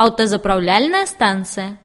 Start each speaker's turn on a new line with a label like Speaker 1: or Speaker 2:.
Speaker 1: Аўтазапраўляльная станцыя